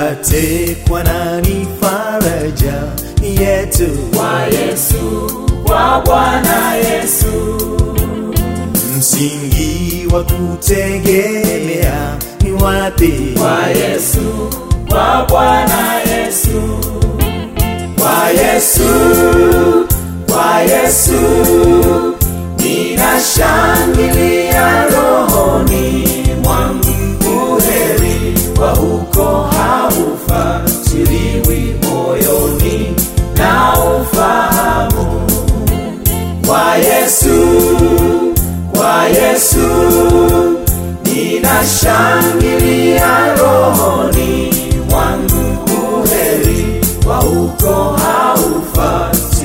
tupate kwa nani faraja yetu? Kwa Yesu, kwa Bwana Yesu, msingi wa kutegemea ni wapi? Kwa Yesu, kwa Bwana Yesu, kwa Yesu, kwa Yesu, ninashangilia rohoni ninashangilia rohoni mwangu, uheri wa uko haufatiliwi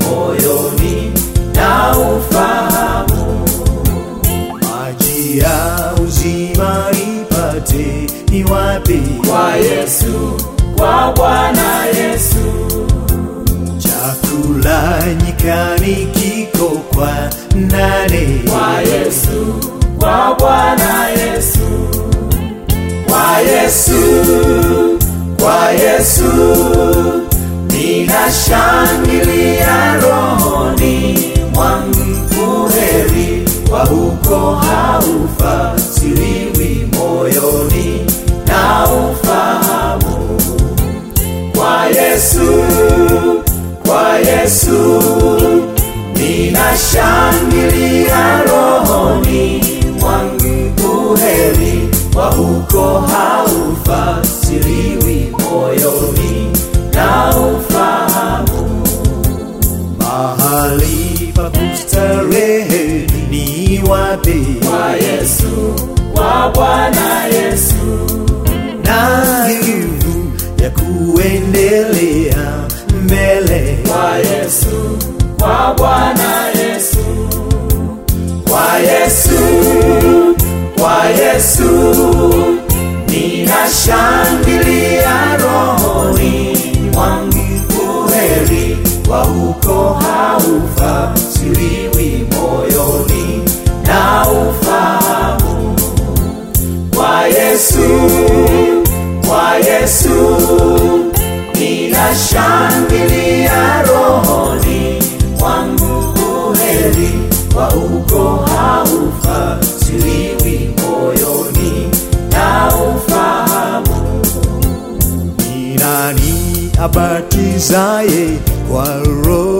moyoni na ufahamu. Maji ya uzima ipate ni wapi? Kwa Yesu, kwa Bwana Yesu, chakula nyikani kiko kwa nane kwa Yesu, kwa Bwana Yesu, kwa Yesu, kwa Yesu, ninashangilia rohoni mwangu, heri wa huko haufatiliwi mahali pa kustarehe ni wapi? Kwa Yesu, kwa Bwana Yesu, na hivu ya kuendelea mbele? Kwa Yesu, kwa Bwana Yesu, kwa Yesu, kwa Yesu, ninashangilia Yesu, kwa Yesu, ninashangilia rohoni mwangu, heri wa uko haufatiliwi moyoni na ufahamu. Ni nani abatizaye kwa roho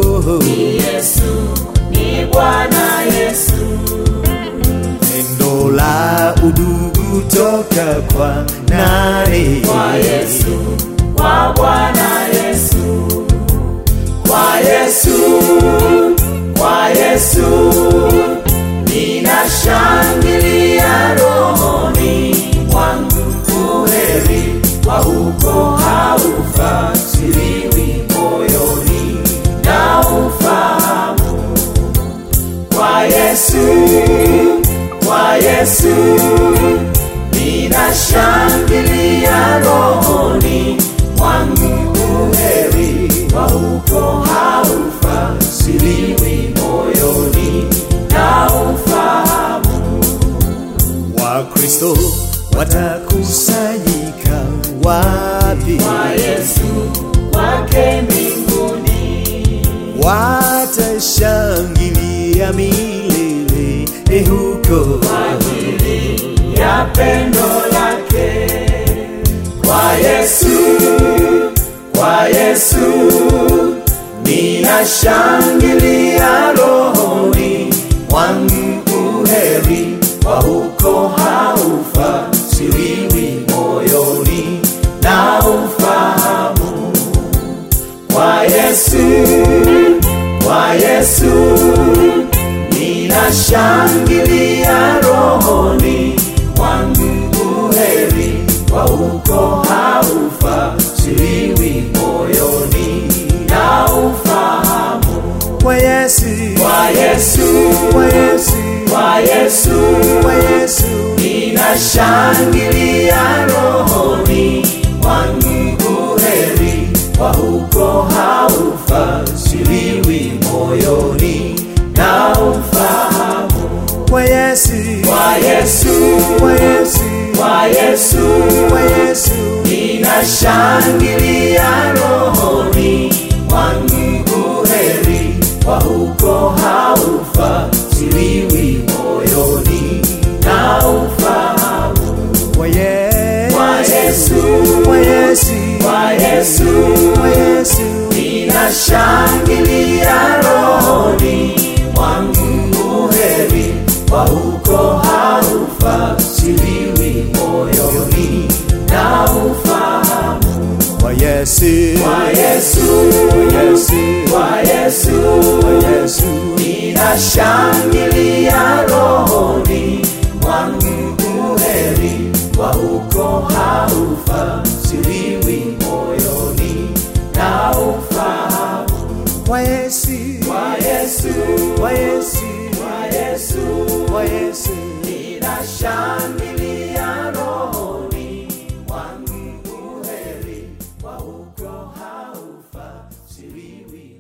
udugu toka kwa nani? Kwa Yesu, kwa Bwana ninashangilia rohoni mwangu, uheri wa uko haufa siliwi moyoni na ufahamu wakristo watakusanyika wapi? Kwa Yesu, wake mbinguni. Watashangilia milele ehuko huko. Kwa ajili pendo lake. Kwa Yesu, kwa Yesu, ninashangilia rohoni Shangilia rohoni wangu heri wa huko haufasiriwi moyoni. Na ufahamu kwa Yesu, kwa Yesu, kwa Yesu, kwa Yesu, kwa Yesu. Ninashangilia rohoni wangu heri wa huko haufa moyoni na ufahamu wa Yesu, wa Yesu, wa Yesu, wa Yesu, wa Yesu, ninashangilia rohoni mwangu uheri wa huko haufasiriwi moyoni na ufahamu wa Yesu, wa Yesu, wa Yesu, wa Yesu, oui, oui.